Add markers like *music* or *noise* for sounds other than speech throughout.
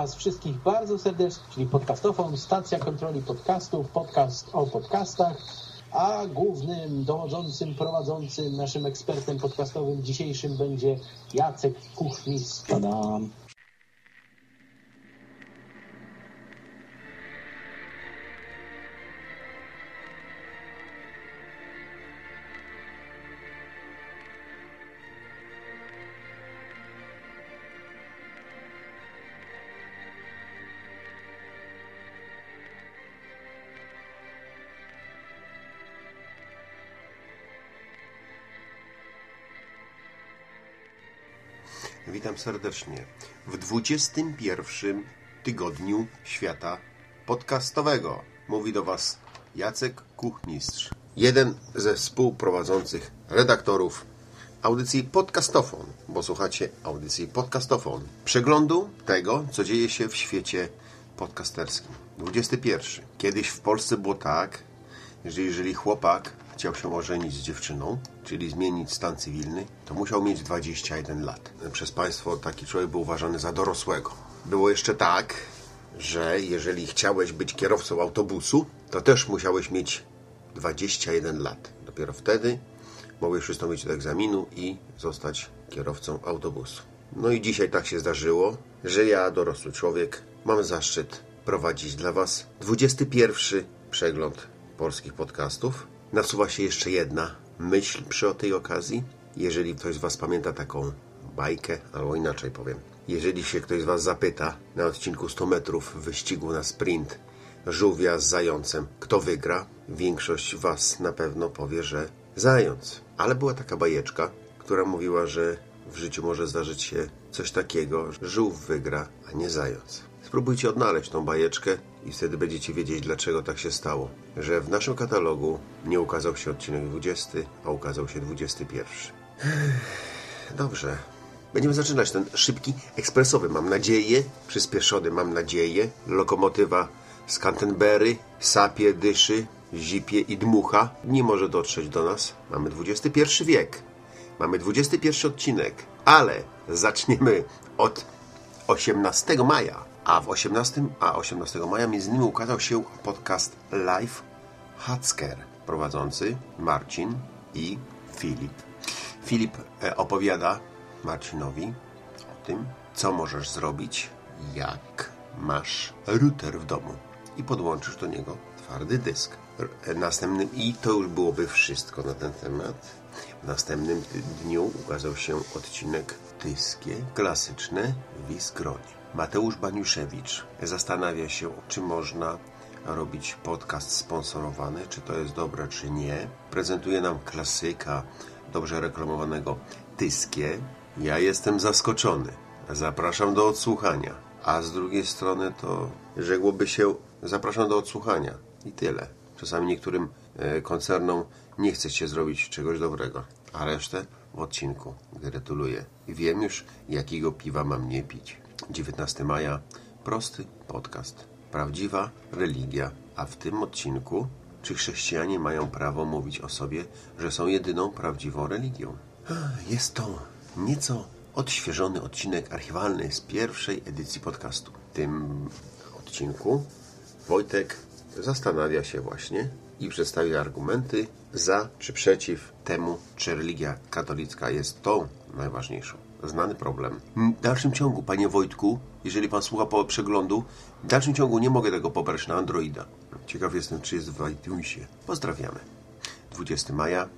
Was wszystkich bardzo serdecznie, czyli podcastofon, stacja kontroli podcastów, podcast o podcastach, a głównym dowodzącym, prowadzącym, naszym ekspertem podcastowym dzisiejszym będzie Jacek Kuchwis. Witam serdecznie w 21 tygodniu świata podcastowego. Mówi do Was Jacek Kuchmistrz, jeden ze współprowadzących redaktorów audycji Podcastofon, bo słuchacie audycji Podcastofon. Przeglądu tego, co dzieje się w świecie podcasterskim. 21. Kiedyś w Polsce było tak, że jeżeli chłopak chciał się ożenić z dziewczyną, czyli zmienić stan cywilny, to musiał mieć 21 lat. Przez państwo taki człowiek był uważany za dorosłego. Było jeszcze tak, że jeżeli chciałeś być kierowcą autobusu, to też musiałeś mieć 21 lat. Dopiero wtedy mogłeś przystąpić do egzaminu i zostać kierowcą autobusu. No i dzisiaj tak się zdarzyło, że ja, dorosły człowiek, mam zaszczyt prowadzić dla Was 21 przegląd polskich podcastów. Nasuwa się jeszcze jedna myśl przy tej okazji. Jeżeli ktoś z Was pamięta taką bajkę, albo inaczej powiem. Jeżeli się ktoś z Was zapyta na odcinku 100 metrów wyścigu na sprint żółwia z zającem, kto wygra, większość Was na pewno powie, że zając. Ale była taka bajeczka, która mówiła, że w życiu może zdarzyć się coś takiego, że żółw wygra, a nie zając. Spróbujcie odnaleźć tą bajeczkę i wtedy będziecie wiedzieć, dlaczego tak się stało. Że w naszym katalogu nie ukazał się odcinek 20, a ukazał się 21. Dobrze. Będziemy zaczynać ten szybki, ekspresowy, mam nadzieję, przyspieszony, mam nadzieję. Lokomotywa z Canterbury sapie, dyszy, zipie i dmucha. Nie może dotrzeć do nas. Mamy XXI wiek. Mamy 21 odcinek, ale zaczniemy od 18 maja. A w 18, a 18 maja między innymi ukazał się podcast Live Hacker prowadzący Marcin i Filip. Filip e, opowiada Marcinowi o tym, co możesz zrobić, jak masz router w domu i podłączysz do niego twardy dysk. R- Następnym, I to już byłoby wszystko na ten temat. W następnym dniu ukazał się odcinek Tyskie klasyczne Wisgronie. Mateusz Baniuszewicz zastanawia się, czy można robić podcast sponsorowany, czy to jest dobre, czy nie. Prezentuje nam klasyka dobrze reklamowanego Tyskie. Ja jestem zaskoczony. Zapraszam do odsłuchania. A z drugiej strony to rzekłoby się zapraszam do odsłuchania. I tyle. Czasami niektórym e, koncernom nie chce się zrobić czegoś dobrego, a resztę w odcinku. Gratuluję. Wiem już, jakiego piwa mam nie pić. 19 maja. Prosty podcast. Prawdziwa religia. A w tym odcinku, czy chrześcijanie mają prawo mówić o sobie, że są jedyną prawdziwą religią? Jest to nieco odświeżony odcinek archiwalny z pierwszej edycji podcastu. W tym odcinku Wojtek zastanawia się właśnie i przedstawi argumenty za czy przeciw temu, czy religia katolicka jest tą najważniejszą. Znany problem. W dalszym ciągu, panie Wojtku, jeżeli pan słucha po przeglądu, w dalszym ciągu nie mogę tego pobrać na Androida. Ciekaw jestem, czy jest w iTunesie. Pozdrawiamy. 20 maja,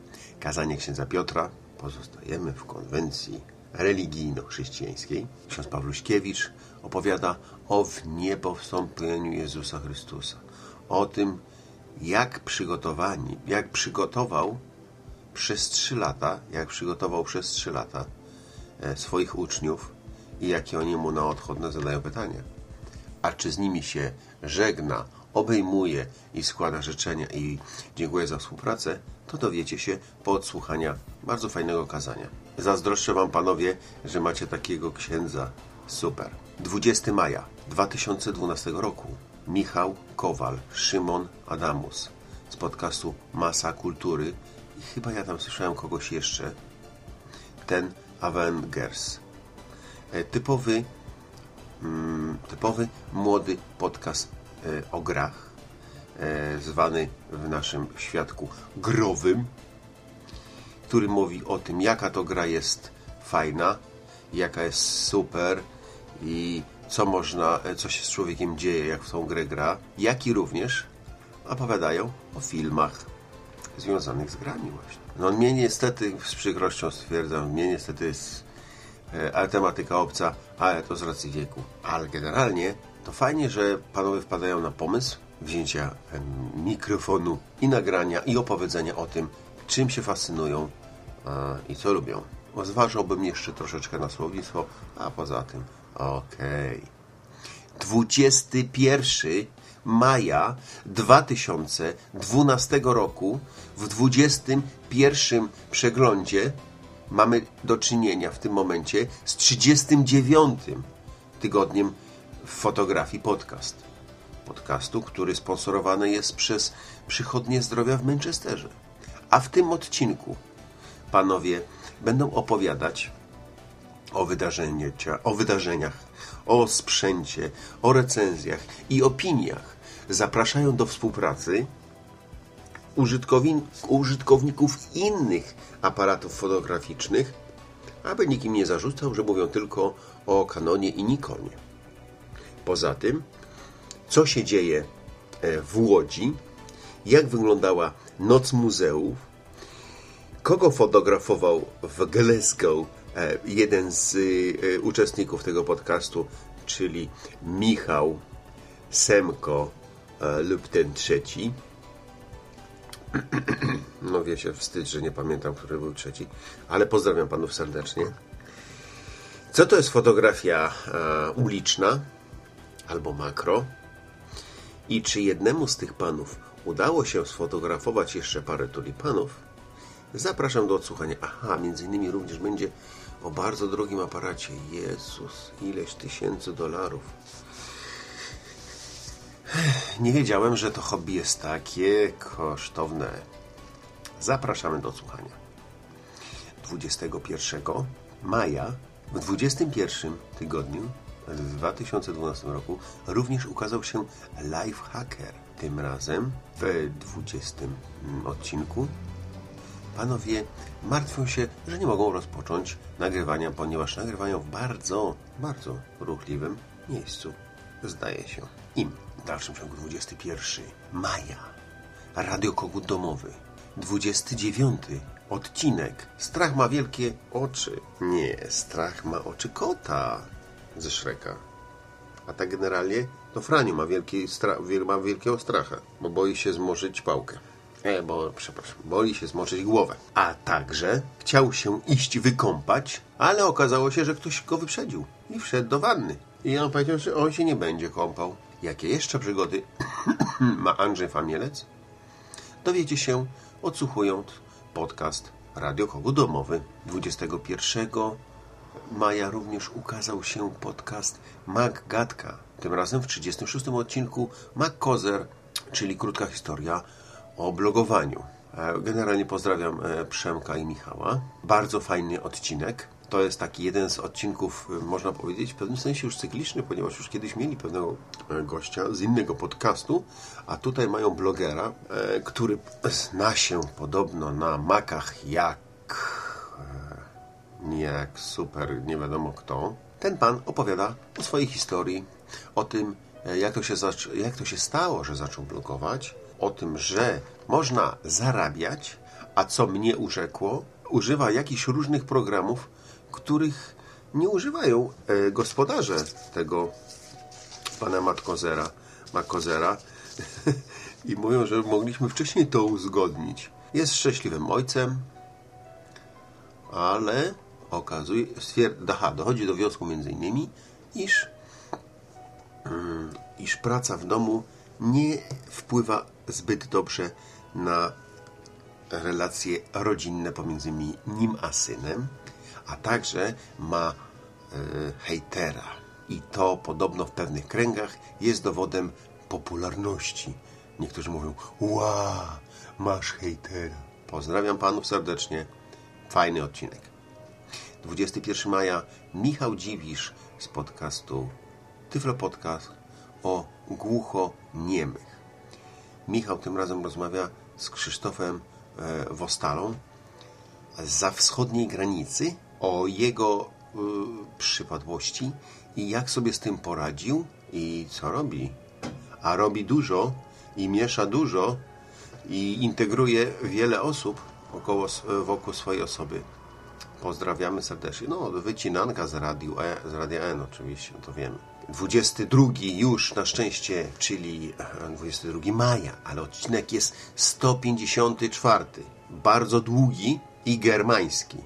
kazanie księdza Piotra. Pozostajemy w konwencji religijno-chrześcijańskiej. Ksiądz Pawluśkiewicz opowiada o wniebowstąpieniu Jezusa Chrystusa. O tym, jak przygotowani, jak przygotował przez trzy lata, jak przygotował przez trzy lata swoich uczniów i jakie oni mu na odchodne zadają pytania. A czy z nimi się żegna, obejmuje i składa życzenia i dziękuję za współpracę, to dowiecie się po odsłuchania bardzo fajnego kazania. Zazdroszczę Wam, panowie, że macie takiego księdza. Super. 20 maja 2012 roku. Michał Kowal, Szymon Adamus z podcastu Masa Kultury i chyba ja tam słyszałem kogoś jeszcze, ten Avengers. E, typowy, mm, typowy młody podcast e, o grach, e, zwany w naszym świadku growym, który mówi o tym, jaka to gra jest fajna, jaka jest super i co można, co się z człowiekiem dzieje, jak w tą grę gra, jak i również opowiadają o filmach związanych z grami właśnie. No mnie niestety, z przykrością stwierdzam, mnie niestety jest e, tematyka obca, ale to z racji wieku. Ale generalnie to fajnie, że panowie wpadają na pomysł wzięcia e, mikrofonu i nagrania i opowiedzenia o tym, czym się fascynują e, i co lubią. Zważałbym jeszcze troszeczkę na słownictwo, a poza tym okej. Okay. 21 maja 2012 roku w 21 przeglądzie mamy do czynienia w tym momencie z 39 tygodniem fotografii podcast. Podcastu, który sponsorowany jest przez Przychodnie Zdrowia w Manchesterze. A w tym odcinku panowie będą opowiadać o, o wydarzeniach, o sprzęcie, o recenzjach i opiniach. Zapraszają do współpracy użytkowników innych aparatów fotograficznych, aby nikim nie zarzucał, że mówią tylko o Canonie i Nikonie. Poza tym, co się dzieje e, w Łodzi, jak wyglądała Noc Muzeów, kogo fotografował w Glasgow jeden z e, uczestników tego podcastu, czyli Michał Semko lub ten trzeci, *clears throat* no wiecie, wstyd, że nie pamiętam, który był trzeci, ale pozdrawiam panów serdecznie. Co to jest fotografia e, uliczna albo makro? I czy jednemu z tych panów udało się sfotografować jeszcze parę tulipanów? Zapraszam do odsłuchania. Aha, między innymi również będzie o bardzo drogim aparacie. Jezus, ileś tysięcy dolarów. Nie wiedziałem, że to hobby jest takie kosztowne. Zapraszamy do słuchania. 21 maja w 21 tygodniu w 2012 roku również ukazał się Life Hacker. Tym razem w 20 odcinku panowie martwią się, że nie mogą rozpocząć nagrywania, ponieważ nagrywają w bardzo, bardzo ruchliwym miejscu. Zdaje się im. W dalszym ciągu 21 maja. Radio Kogut Domowy. 29 odcinek. Strach ma wielkie oczy. Nie, strach ma oczy kota ze Szreka. A tak generalnie to Franiu ma, wielki stra ma wielkiego stracha, bo boi się zmoczyć pałkę. E, bo, przepraszam, boi się zmoczyć głowę. A także chciał się iść wykąpać, ale okazało się, że ktoś go wyprzedził i wszedł do wanny. I on powiedział, że on się nie będzie kąpał. Jakie jeszcze przygody *coughs* ma Andrzej Famielec? Dowiecie się odsłuchując podcast Radio Kogu Domowy. 21 maja również ukazał się podcast Mac Gadka. Tym razem w 36 odcinku Mac Kozer, czyli krótka historia o blogowaniu. E, generalnie pozdrawiam e, Przemka i Michała. Bardzo fajny odcinek to jest taki jeden z odcinków, y, można powiedzieć, w pewnym sensie już cykliczny, ponieważ już kiedyś mieli pewnego e, gościa z innego podcastu, a tutaj mają blogera, e, który zna się podobno na makach jak e, nie jak super, nie wiadomo kto. Ten pan opowiada o swojej historii, o tym, jak to się, jak to się stało, że zaczął blogować, o tym, że można zarabiać, a co mnie urzekło, używa jakichś różnych programów, których nie używają e, gospodarze tego pana Matkozera, Makozera *laughs* i mówią, że mogliśmy wcześniej to uzgodnić. Jest szczęśliwym ojcem, ale okazuje, stwierdza, dochodzi do wniosku między innymi, iż, mm, iż praca w domu nie wpływa zbyt dobrze na relacje rodzinne pomiędzy nim a synem, a także ma e, hejtera. I to podobno w pewnych kręgach jest dowodem popularności. Niektórzy mówią, ła, masz hejtera. Pozdrawiam panów serdecznie. Fajny odcinek. 21 maja Michał Dziwisz z podcastu Tyflo Podcast o głucho-niemych. Michał tym razem rozmawia z Krzysztofem e, Wostalą za wschodniej granicy o jego y, przypadłości i jak sobie z tym poradził i co robi. A robi dużo i miesza dużo i integruje wiele osób około, wokół swojej osoby. Pozdrawiamy serdecznie. No, wycinanka z, radiu e, z Radia N oczywiście, to wiemy. 22 już na szczęście, czyli 22 maja, ale odcinek jest 154. Bardzo długi i germański.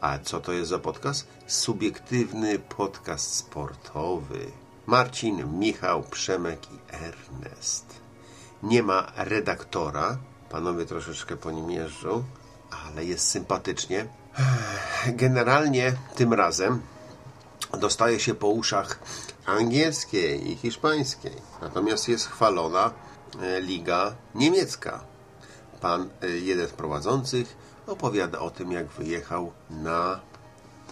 A co to jest za podcast? Subiektywny podcast sportowy. Marcin, Michał, Przemek i Ernest. Nie ma redaktora. Panowie troszeczkę po nim jeżdżą, ale jest sympatycznie. Generalnie tym razem dostaje się po uszach angielskiej i hiszpańskiej. Natomiast jest chwalona e, liga niemiecka. Pan, e, jeden z prowadzących, opowiada o tym, jak wyjechał na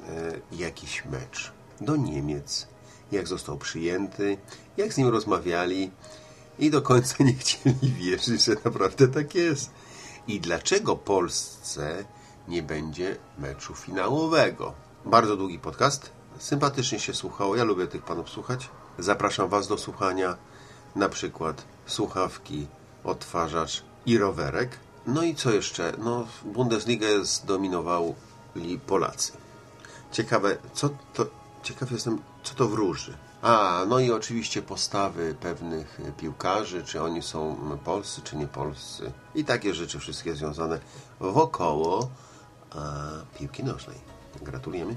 e, jakiś mecz do Niemiec, jak został przyjęty, jak z nim rozmawiali i do końca nie chcieli wierzyć, że naprawdę tak jest. I dlaczego Polsce nie będzie meczu finałowego? Bardzo długi podcast, sympatycznie się słuchało, ja lubię tych panów słuchać. Zapraszam Was do słuchania na przykład słuchawki, odtwarzacz i rowerek no i co jeszcze? No, Bundesligę zdominowali Polacy. Ciekawe, co to, ciekaw jestem, co to wróży. A, no i oczywiście postawy pewnych piłkarzy, czy oni są polscy, czy nie polscy. I takie rzeczy wszystkie związane wokoło a, piłki nożnej. Gratulujemy.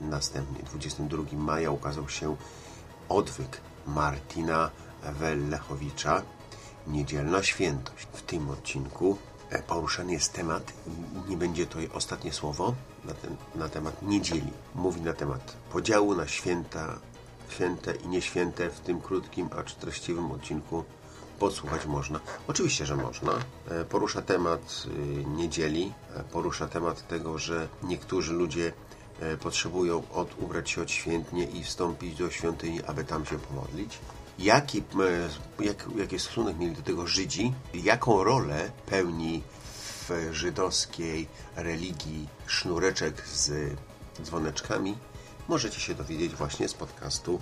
Następnie 22 maja ukazał się odwyk Martina Wellechowicza, Niedzielna Świętość. W tym odcinku e, poruszany jest temat, nie będzie to ostatnie słowo, na, ten, na temat niedzieli. Mówi na temat podziału na święta, święte i nieświęte w tym krótkim, acz treściwym odcinku podsłuchać można. Oczywiście, że można. E, porusza temat y, niedzieli, e, porusza temat tego, że niektórzy ludzie potrzebują od, ubrać się odświętnie i wstąpić do świątyni, aby tam się pomodlić. Jaki, jak, jaki stosunek mieli do tego Żydzi, jaką rolę pełni w żydowskiej religii sznureczek z dzwoneczkami, możecie się dowiedzieć właśnie z podcastu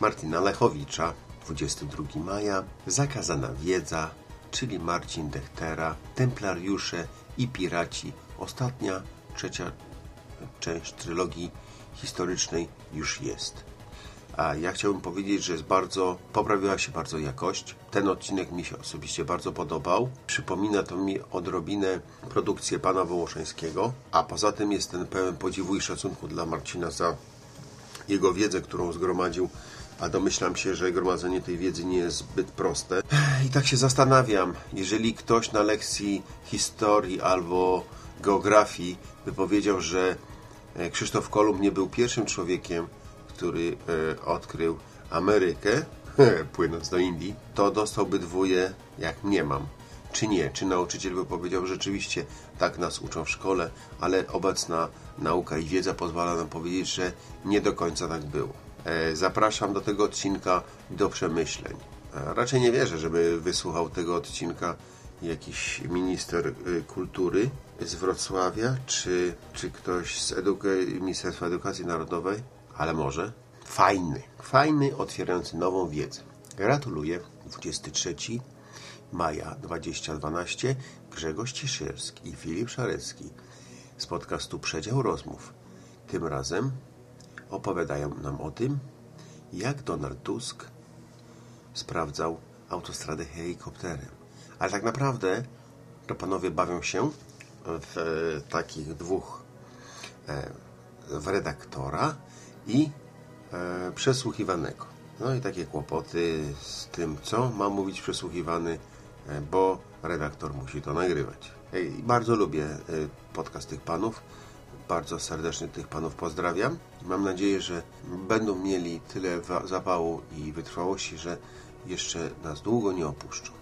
Martina Lechowicza. 22 maja, Zakazana Wiedza, czyli Marcin Dechtera, Templariusze i Piraci. Ostatnia, trzecia część trylogii historycznej już jest. A ja chciałbym powiedzieć, że jest bardzo, poprawiła się bardzo jakość. Ten odcinek mi się osobiście bardzo podobał. Przypomina to mi odrobinę produkcję pana Wołoszeńskiego, a poza tym jest ten pełen podziwu i szacunku dla Marcina za jego wiedzę, którą zgromadził, a domyślam się, że gromadzenie tej wiedzy nie jest zbyt proste. I tak się zastanawiam, jeżeli ktoś na lekcji historii albo geografii by powiedział, że Krzysztof Kolumb nie był pierwszym człowiekiem, który e, odkrył Amerykę, *laughs* płynąc do Indii, to dostałby dwóje, jak nie mam. Czy nie? Czy nauczyciel by powiedział, rzeczywiście tak nas uczą w szkole, ale obecna nauka i wiedza pozwala nam powiedzieć, że nie do końca tak było. E, zapraszam do tego odcinka do przemyśleń. E, raczej nie wierzę, żeby wysłuchał tego odcinka jakiś minister kultury z Wrocławia, czy, czy ktoś z eduka- Ministerstwa Edukacji Narodowej, ale może fajny, fajny, otwierający nową wiedzę. Gratuluję. 23 maja 2012 Grzegorz Ciszewski i Filip Szarecki z podcastu Przedział Rozmów. Tym razem opowiadają nam o tym, jak Donald Tusk sprawdzał autostradę helikopterem. Ale tak naprawdę to panowie bawią się w e, takich dwóch e, w redaktora i e, przesłuchiwanego. No i takie kłopoty z tym, co ma mówić przesłuchiwany, bo redaktor musi to nagrywać. Bardzo lubię podcast tych panów. Bardzo serdecznie tych panów pozdrawiam. Mam nadzieję, że będą mieli tyle zapału i wytrwałości, że jeszcze nas długo nie opuszczą.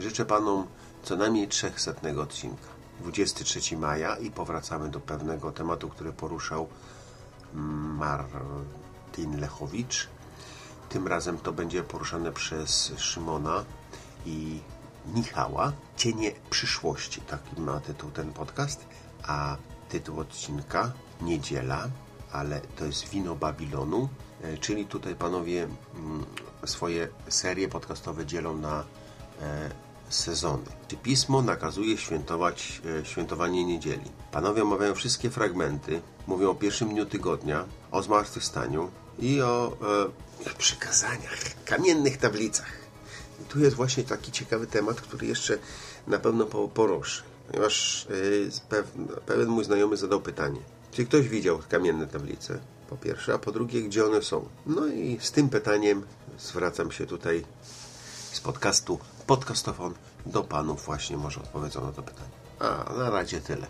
Życzę Panom co najmniej 300 odcinka. 23 maja i powracamy do pewnego tematu, który poruszał Martin Lechowicz. Tym razem to będzie poruszane przez Szymona i Michała. Cienie przyszłości, taki ma tytuł ten podcast, a tytuł odcinka Niedziela, ale to jest Wino Babilonu, e, czyli tutaj panowie mm, swoje serie podcastowe dzielą na e, sezony. Czy pismo nakazuje świętować e, świętowanie niedzieli? Panowie omawiają wszystkie fragmenty, mówią o pierwszym dniu tygodnia, o zmartwychwstaniu i o e, przykazaniach, kamiennych tablicach. I tu jest właśnie taki ciekawy temat, który jeszcze na pewno poruszy. Ponieważ e, pewien mój znajomy zadał pytanie, czy ktoś widział kamienne tablice? Po pierwsze, a po drugie, gdzie one są? No i z tym pytaniem zwracam się tutaj z podcastu Podcastofon do Panów właśnie może odpowiedzą na to pytanie. A, na razie tyle.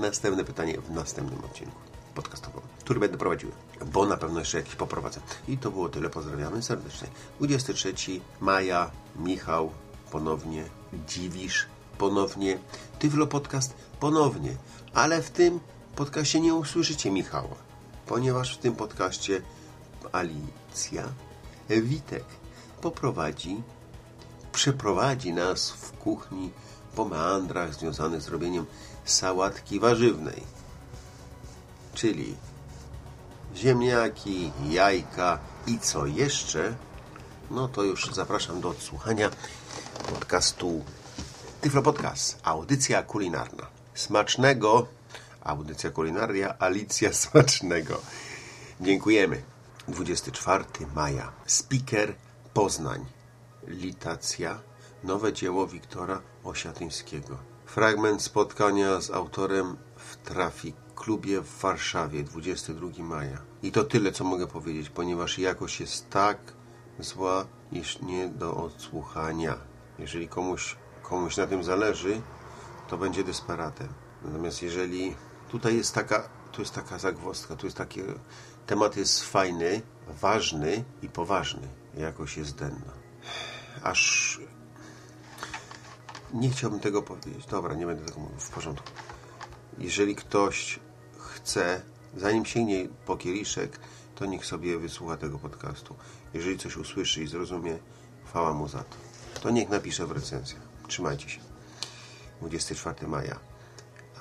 Następne pytanie w następnym odcinku podcastowym, który będę prowadził, bo na pewno jeszcze jakiś poprowadzę. I to było tyle. Pozdrawiamy serdecznie. 23 maja, Michał, ponownie, Dziwisz, ponownie, Tyflo Podcast, ponownie. Ale w tym podcaście nie usłyszycie Michała, ponieważ w tym podcaście Alicja Witek poprowadzi, przeprowadzi nas w kuchni po meandrach związanych z robieniem sałatki warzywnej. Czyli ziemniaki, jajka i co jeszcze, no to już zapraszam do odsłuchania podcastu Tyflo Podcast, audycja kulinarna. Smacznego, audycja kulinaria, Alicja *laughs* Smacznego. Dziękujemy. 24 maja. Speaker Poznań. Litacja. Nowe dzieło Wiktora Osiatyńskiego. Fragment spotkania z autorem w Trafik klubie w Warszawie 22 maja. I to tyle, co mogę powiedzieć, ponieważ jakość jest tak zła, iż nie do odsłuchania. Jeżeli komuś, komuś na tym zależy, to będzie desperatem. Natomiast jeżeli tutaj jest taka, tu jest taka zagwozdka, tu jest taki temat jest fajny, ważny i poważny. Jakość jest denna. Aż nie chciałbym tego powiedzieć. Dobra, nie będę tego mówił. W porządku. Jeżeli ktoś chce, zanim sięgnie po kieliszek, to niech sobie wysłucha tego podcastu. Jeżeli coś usłyszy i zrozumie, chwała mu za to. To niech napisze w recenzjach. Trzymajcie się. 24 maja.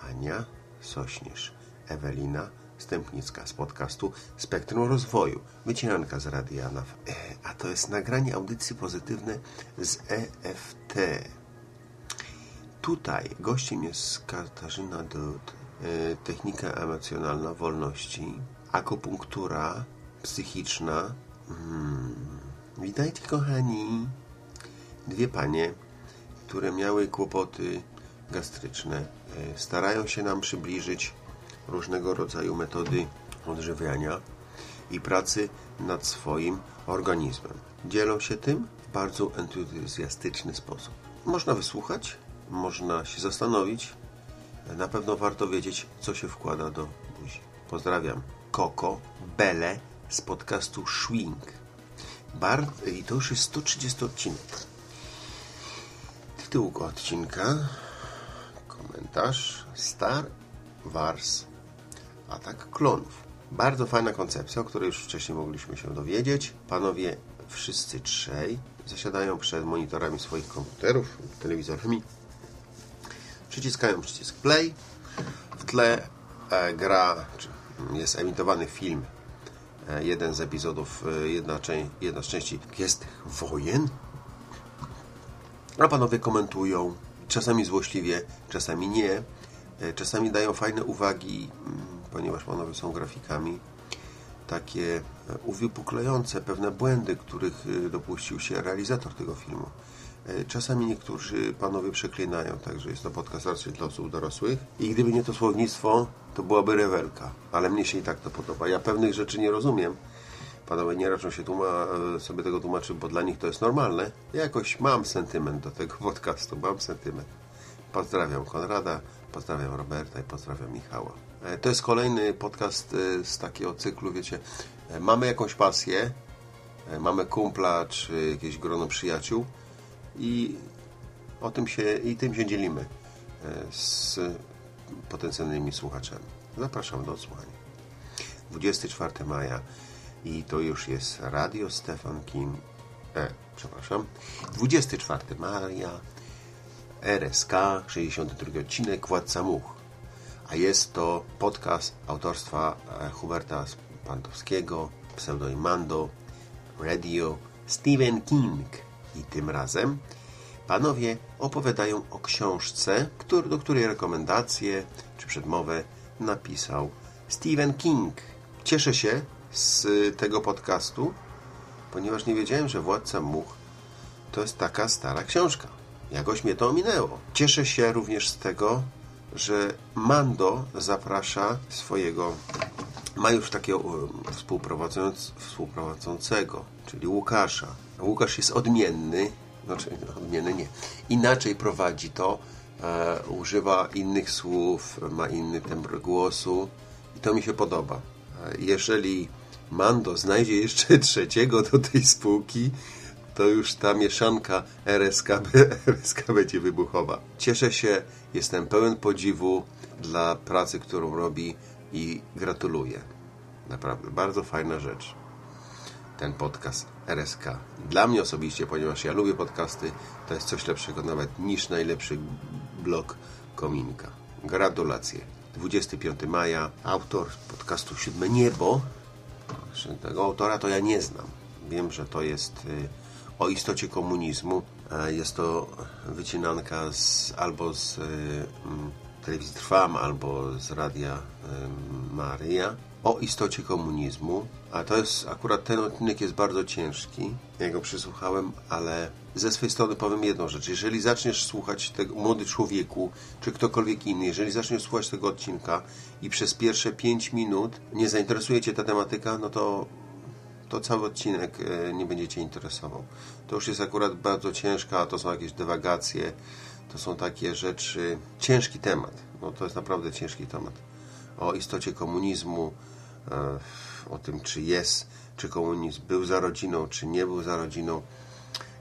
Ania Sośnierz, Ewelina Stępnicka z podcastu Spektrum Rozwoju. Wycinanka z Radia NAW. E, a to jest nagranie audycji pozytywne z EFT. Tutaj gościem jest Katarzyna Dud, e, technika emocjonalna wolności, akupunktura psychiczna. Hmm. Witajcie kochani. Dwie panie, które miały kłopoty gastryczne, e, starają się nam przybliżyć różnego rodzaju metody odżywiania i pracy nad swoim organizmem. Dzielą się tym w bardzo entuzjastyczny sposób. Można wysłuchać, można się zastanowić. Na pewno warto wiedzieć, co się wkłada do buzi. Pozdrawiam. Koko Bele z podcastu Schwing. Bar I to już jest 130 odcinek. Tytuł odcinka, komentarz Star Wars Atak klonów. Bardzo fajna koncepcja, o której już wcześniej mogliśmy się dowiedzieć. Panowie wszyscy trzej zasiadają przed monitorami swoich komputerów, telewizorami przyciskają przycisk play. W tle e, gra, jest emitowany film. E, jeden z epizodów, e, jedna, część, jedna z części jest wojen. A panowie komentują, czasami złośliwie, czasami nie. E, czasami dają fajne uwagi, ponieważ panowie są grafikami, takie e, uwypuklające pewne błędy, których e, dopuścił się realizator tego filmu. E, czasami niektórzy panowie przeklinają, także jest to podcast raczej dla osób dorosłych. I gdyby nie to słownictwo, to byłaby rewelka. Ale mnie się i tak to podoba. Ja pewnych rzeczy nie rozumiem. Panowie nie raczą się sobie tego tłumaczyć, bo dla nich to jest normalne. Ja jakoś mam sentyment do tego *laughs* podcastu, mam sentyment. Pozdrawiam Konrada, pozdrawiam Roberta i pozdrawiam Michała. E, to jest kolejny podcast z takiego cyklu, wiecie, mamy jakąś pasję, e, mamy kumpla czy jakieś grono przyjaciół i o tym się, i tym się dzielimy e, z potencjalnymi słuchaczami. Zapraszam do odsłuchania. 24 maja i to już jest Radio Stefan Kim. E, przepraszam. 24 maja RSK, 62 odcinek Władca Much. A jest to podcast autorstwa e, Huberta Pantowskiego, pseudonim Mando, Radio Stephen King. I tym razem panowie opowiadają o książce, który, do której rekomendację czy przedmowę napisał Stephen King. Cieszę się z tego podcastu, ponieważ nie wiedziałem, że Władca Much to jest taka stara książka. Jakoś mnie to ominęło. Cieszę się również z tego, że Mando zaprasza swojego, ma już takiego współprowadząc, współprowadzącego, czyli Łukasza. Łukasz jest odmienny, znaczy odmienny nie, inaczej prowadzi to, e, używa innych słów, ma inny tembr głosu i to mi się podoba. E, jeżeli Mando znajdzie jeszcze *laughs* trzeciego do tej spółki, to już ta mieszanka RSK, *laughs* RSK będzie wybuchowa. Cieszę się, jestem pełen podziwu dla pracy, którą robi i gratuluję. Naprawdę, bardzo fajna rzecz. Ten podcast RSK. Dla mnie osobiście, ponieważ ja lubię podcasty, to jest coś lepszego nawet niż najlepszy blog Kominka. Gratulacje. 25 maja, autor podcastu Siódme Niebo. Tego autora to ja nie znam. Wiem, że to jest y, o istocie komunizmu. Jest to wycinanka z, albo z y, telewizji Trwam, albo z radia y, Maryja o istocie komunizmu. A to jest, akurat ten odcinek jest bardzo ciężki. Ja go przysłuchałem, ale ze swojej strony powiem jedną rzecz. Jeżeli zaczniesz słuchać tego, młody człowieku, czy ktokolwiek inny, jeżeli zaczniesz słuchać tego odcinka i przez pierwsze 5 minut nie zainteresuje Cię ta tematyka, no to to cały odcinek e, nie będzie Cię interesował. To już jest akurat bardzo ciężka, to są jakieś dywagacje, to są takie rzeczy, ciężki temat. No to jest naprawdę ciężki temat. O istocie komunizmu, e, o tym, czy jest, czy komunizm był za rodziną, czy nie był za rodziną.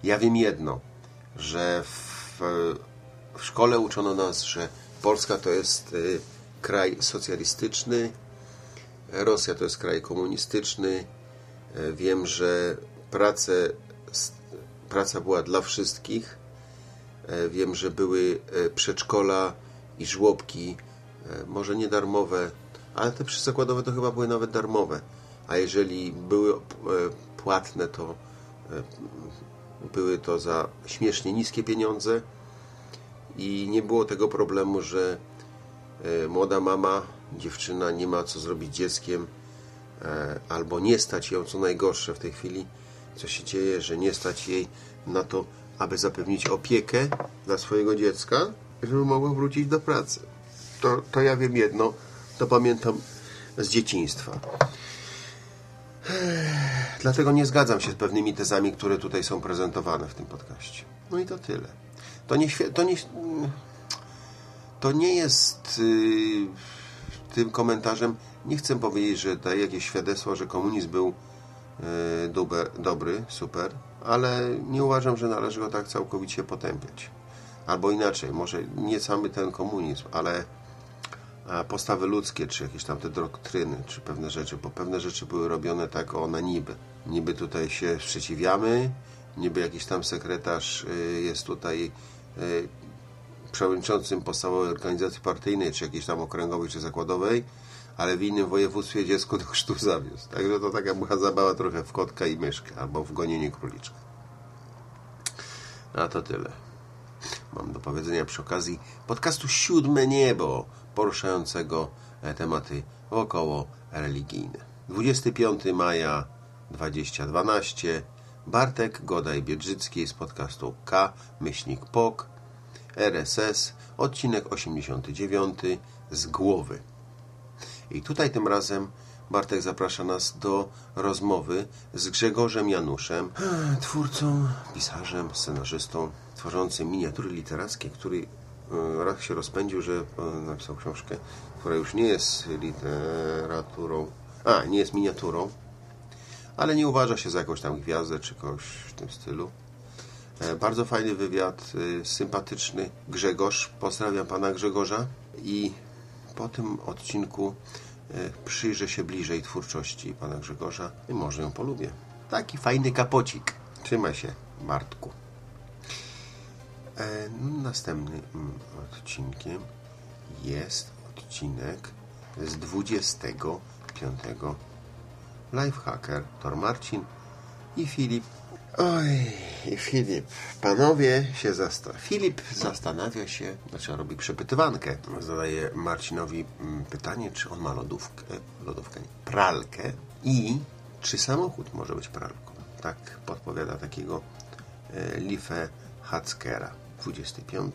Ja wiem jedno, że w, w szkole uczono nas, że Polska to jest e, kraj socjalistyczny, Rosja to jest kraj komunistyczny, wiem, że pracę, praca była dla wszystkich. E, wiem, że były e, przedszkola i żłobki, może nie darmowe, ale te przyzakładowe to chyba były nawet darmowe. A jeżeli były płatne, to były to za śmiesznie niskie pieniądze i nie było tego problemu, że młoda mama, dziewczyna nie ma co zrobić dzieckiem, E, albo nie stać ją, co najgorsze w tej chwili, co się dzieje, że nie stać jej na to, aby zapewnić opiekę dla swojego dziecka, żeby mogło wrócić do pracy. To, to ja wiem jedno, to pamiętam z dzieciństwa. Dlatego nie zgadzam się z pewnymi tezami, które tutaj są prezentowane w tym podcaście. No i to tyle. To nie, to nie, to nie jest yy, tym komentarzem nie chcę powiedzieć, że daje jakieś świadectwo, że komunizm był e, dobry, super, ale nie uważam, że należy go tak całkowicie potępiać. Albo inaczej, może nie cały ten komunizm, ale postawy ludzkie, czy jakieś tam te doktryny, czy pewne rzeczy, bo pewne rzeczy były robione tak o na niby. Niby tutaj się sprzeciwiamy, niby jakiś tam sekretarz e, jest tutaj e, przewodniczącym podstawowej organizacji partyjnej, czy jakiejś tam okręgowej, czy zakładowej, ale w innym województwie dziecko do chrztu zawiózł. Także to taka była zabawa trochę w kotka i myszkę, albo w gonienie króliczka. A to tyle. Mam do powiedzenia przy okazji podcastu Siódme Niebo, poruszającego e, tematy około religijne. 25 maja 2012 Bartek Godaj-Biedrzycki z podcastu K, myślnik POK, RSS, odcinek 89 z głowy. I tutaj tym razem Bartek zaprasza nas do rozmowy z Grzegorzem Januszem, *gasps* twórcą, pisarzem, scenarzystą, tworzącym miniatury literackie, który e, raz się rozpędził, że e, napisał książkę, która już nie jest literaturą, a, nie jest miniaturą, ale nie uważa się za jakąś tam gwiazdę czy kogoś w tym stylu. E, Bardzo fajny wywiad, y, sympatyczny Grzegorz. Pozdrawiam pana Grzegorza i po tym odcinku e, przyjrzę się bliżej twórczości pana Grzegorza i może ją polubię. Taki fajny kapocik. Trzymaj się, Bartku. E, Następnym odcinkiem jest odcinek z 25 Lifehacker, Tor Marcin i Filip. Oj, Filip. Panowie się zastanawia. Filip zastanawia się, znaczy robi przepytywankę. Zadaje Marcinowi mm, pytanie, czy on ma lodówkę, lodówkę, pralkę i czy samochód może być pralką. Tak podpowiada takiego e, Life Hackera. 25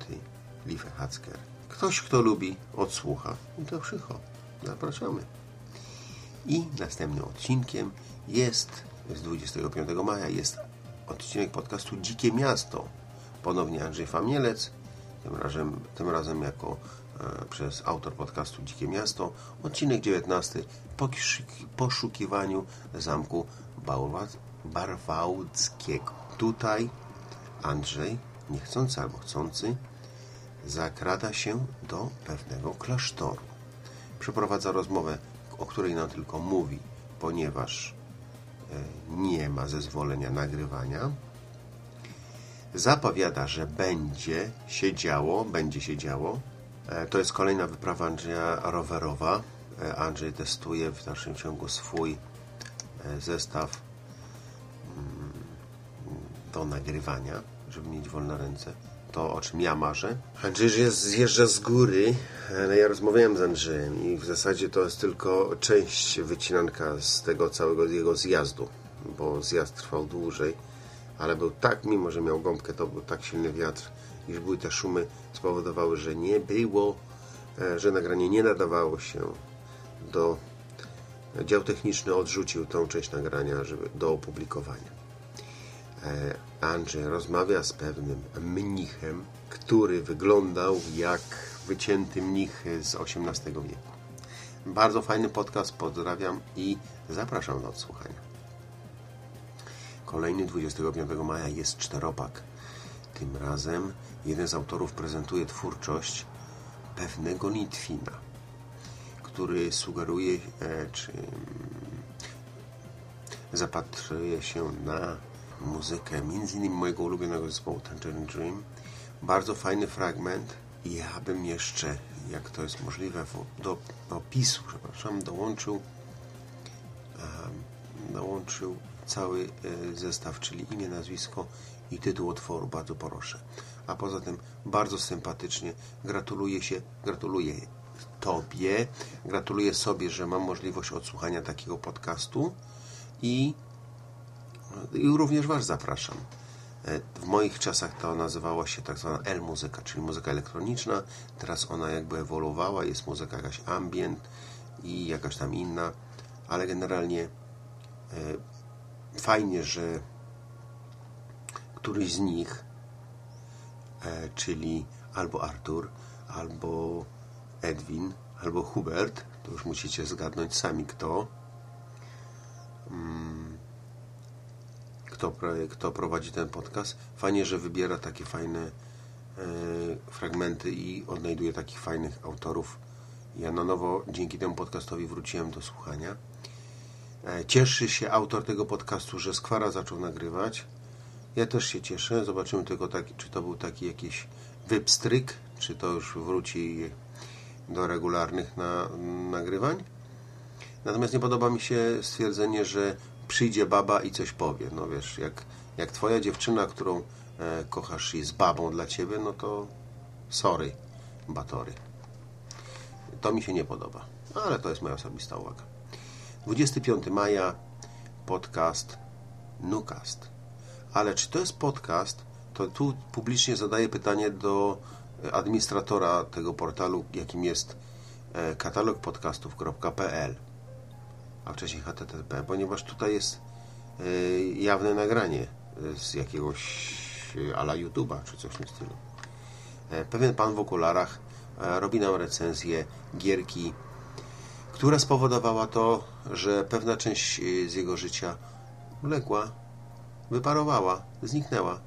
Life Hacker. Ktoś, kto lubi, odsłucha. I to przycho. Zapraszamy. I następnym odcinkiem jest z 25 maja jest odcinek podcastu Dzikie Miasto. Ponownie Andrzej Famielec, tym razem, tym razem jako e, przez autor podcastu Dzikie Miasto. Odcinek 19 po poszukiwaniu zamku Bałwa- Barwałckiego. Tutaj Andrzej, niechcący albo chcący, zakrada się do pewnego klasztoru. Przeprowadza rozmowę, o której nam tylko mówi, ponieważ nie ma zezwolenia nagrywania. Zapowiada, że będzie się działo, będzie się działo. E, To jest kolejna wyprawa Andrzeja rowerowa. E, Andrzej testuje w dalszym ciągu swój e, zestaw mm, do nagrywania, żeby mieć wolne ręce. To, o czym ja marzę. Andrzej jest- zjeżdża z góry, ale ja rozmawiałem z Andrzejem i w zasadzie to jest tylko część wycinanka z tego całego jego zjazdu, bo zjazd trwał dłużej, ale był tak, mimo że miał gąbkę, to był tak silny wiatr, iż były te szumy spowodowały, że nie było, e, że nagranie nie nadawało się do dział techniczny odrzucił tą część nagrania żeby, do opublikowania. E, Andrzej rozmawia z pewnym mnichem, który wyglądał jak wycięty mnich z XVIII wieku. Bardzo fajny podcast, pozdrawiam i zapraszam do odsłuchania. Kolejny 25 maja jest czteropak. Tym razem jeden z autorów prezentuje twórczość pewnego Litwina, który sugeruje, e, czy mm, zapatruje się na muzykę, między innymi mojego ulubionego zespołu Tangerine Dream. Bardzo fajny fragment ja bym jeszcze, jak to jest możliwe, do opisu, przepraszam, dołączył dołączył cały e, zestaw, czyli imię, nazwisko i tytuł utworu. Bardzo proszę. A poza tym bardzo sympatycznie gratuluję się, gratuluję Tobie, gratuluję sobie, że mam możliwość odsłuchania takiego podcastu i i również Was zapraszam. E, W moich czasach to nazywała się tak zwana L-muzyka, czyli muzyka elektroniczna. Teraz ona jakby ewoluowała, jest muzyka jakaś ambient i jakaś tam inna, ale generalnie e, fajnie, że któryś z nich, e, czyli albo Artur, albo Edwin, albo Hubert, to już musicie zgadnąć sami kto, kto, kto prowadzi ten podcast. Fajnie, że wybiera takie fajne e, fragmenty i odnajduje takich fajnych autorów. Ja na nowo dzięki temu podcastowi wróciłem do słuchania. E, cieszy się autor tego podcastu, że Skwara zaczął nagrywać. Ja też się cieszę. Zobaczymy tylko, taki, czy to był taki jakiś wypstryk, czy to już wróci do regularnych na, nagrywań. Natomiast nie podoba mi się stwierdzenie, że przyjdzie baba i coś powie. No wiesz, jak, jak twoja dziewczyna, którą e, kochasz jest babą dla ciebie, no to sorry, batory. To mi się nie podoba, ale to jest moja osobista uwaga. 25 maja podcast Nukast. Ale czy to jest podcast, to tu publicznie zadaję pytanie do administratora tego portalu, jakim jest e, katalogpodcastów.pl a wcześniej HTTP, ponieważ tutaj jest e, jawne nagranie e, z jakiegoś e, ala YouTube'a czy coś w tym stylu. E, Pewien pan w okularach e, robi nam recenzję gierki, która spowodowała to, że pewna część z jego życia legła, wyparowała, zniknęła,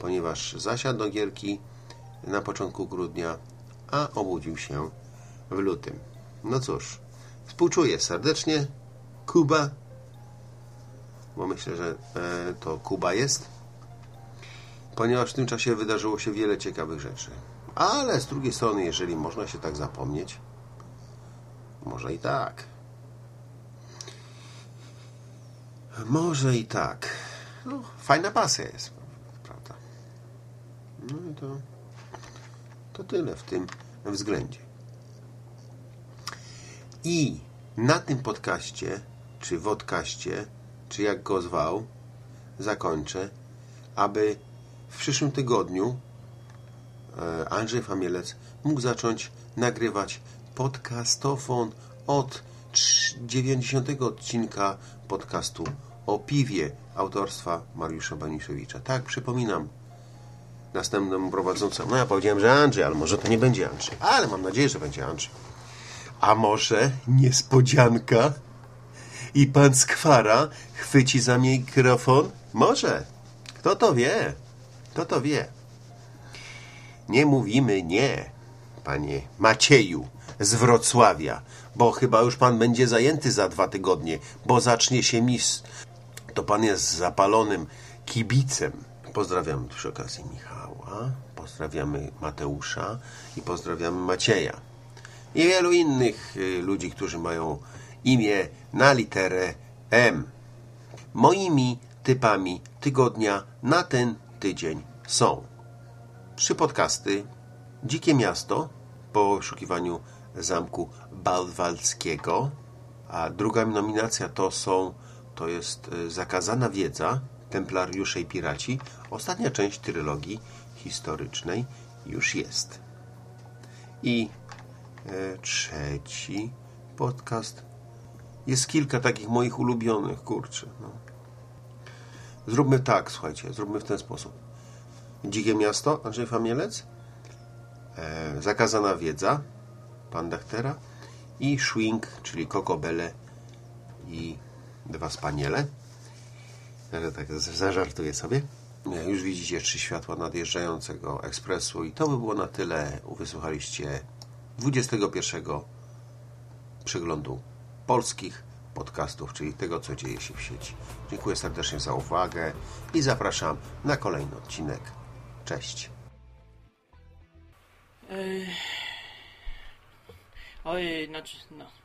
ponieważ zasiadł do gierki na początku grudnia, a obudził się w lutym. No cóż, współczuję serdecznie. Kuba, bo myślę, że e, to Kuba jest, ponieważ w tym czasie wydarzyło się wiele ciekawych rzeczy. Ale z drugiej strony, jeżeli można się tak zapomnieć, może i tak. Może i tak. No, fajna pasja jest, prawda? No i to, to tyle w tym względzie. I na tym podcaście, czy wodkaście, czy jak go zwał, zakończę, aby w przyszłym tygodniu e, Andrzej Famielec mógł zacząć nagrywać podcastofon od 90 odcinka podcastu o piwie autorstwa Mariusza Baniszewicza. Tak, przypominam następnemu prowadzącemu. No ja powiedziałem, że Andrzej, ale może to nie będzie Andrzej. Ale mam nadzieję, że będzie Andrzej. A może niespodzianka i pan Skwara chwyci za mikrofon? Może. Kto to wie? Kto to wie? Nie mówimy nie, panie Macieju z Wrocławia, bo chyba już pan będzie zajęty za dwa tygodnie, bo zacznie się mis. To pan jest zapalonym kibicem. Pozdrawiam przy okazji Michała, pozdrawiamy Mateusza i pozdrawiamy Macieja. I wielu innych y, ludzi, którzy mają imię na literę M. Moimi typami tygodnia na ten tydzień są trzy podcasty Dzikie Miasto po poszukiwaniu zamku Bałwalskiego, a druga nominacja to są to jest y, Zakazana Wiedza, Templariusze i Piraci. Ostatnia część trylogii historycznej już jest. I trzeci podcast jest kilka takich moich ulubionych, kurczę. No. Zróbmy tak, słuchajcie, zróbmy w ten sposób. Dzikie Miasto, Andrzej Famielec, e, Zakazana Wiedza, Pan Dachtera i Schwing, czyli Kokobele i Dwa Spaniele. Ale tak zażartuję sobie. E, Już widzicie trzy światła nadjeżdżającego ekspresu i to by było na tyle. Wysłuchaliście 21 przeglądu polskich podcastów, czyli tego, co dzieje się w sieci. Dziękuję serdecznie za uwagę i zapraszam na kolejny odcinek. Cześć. Ojej, znaczy, no.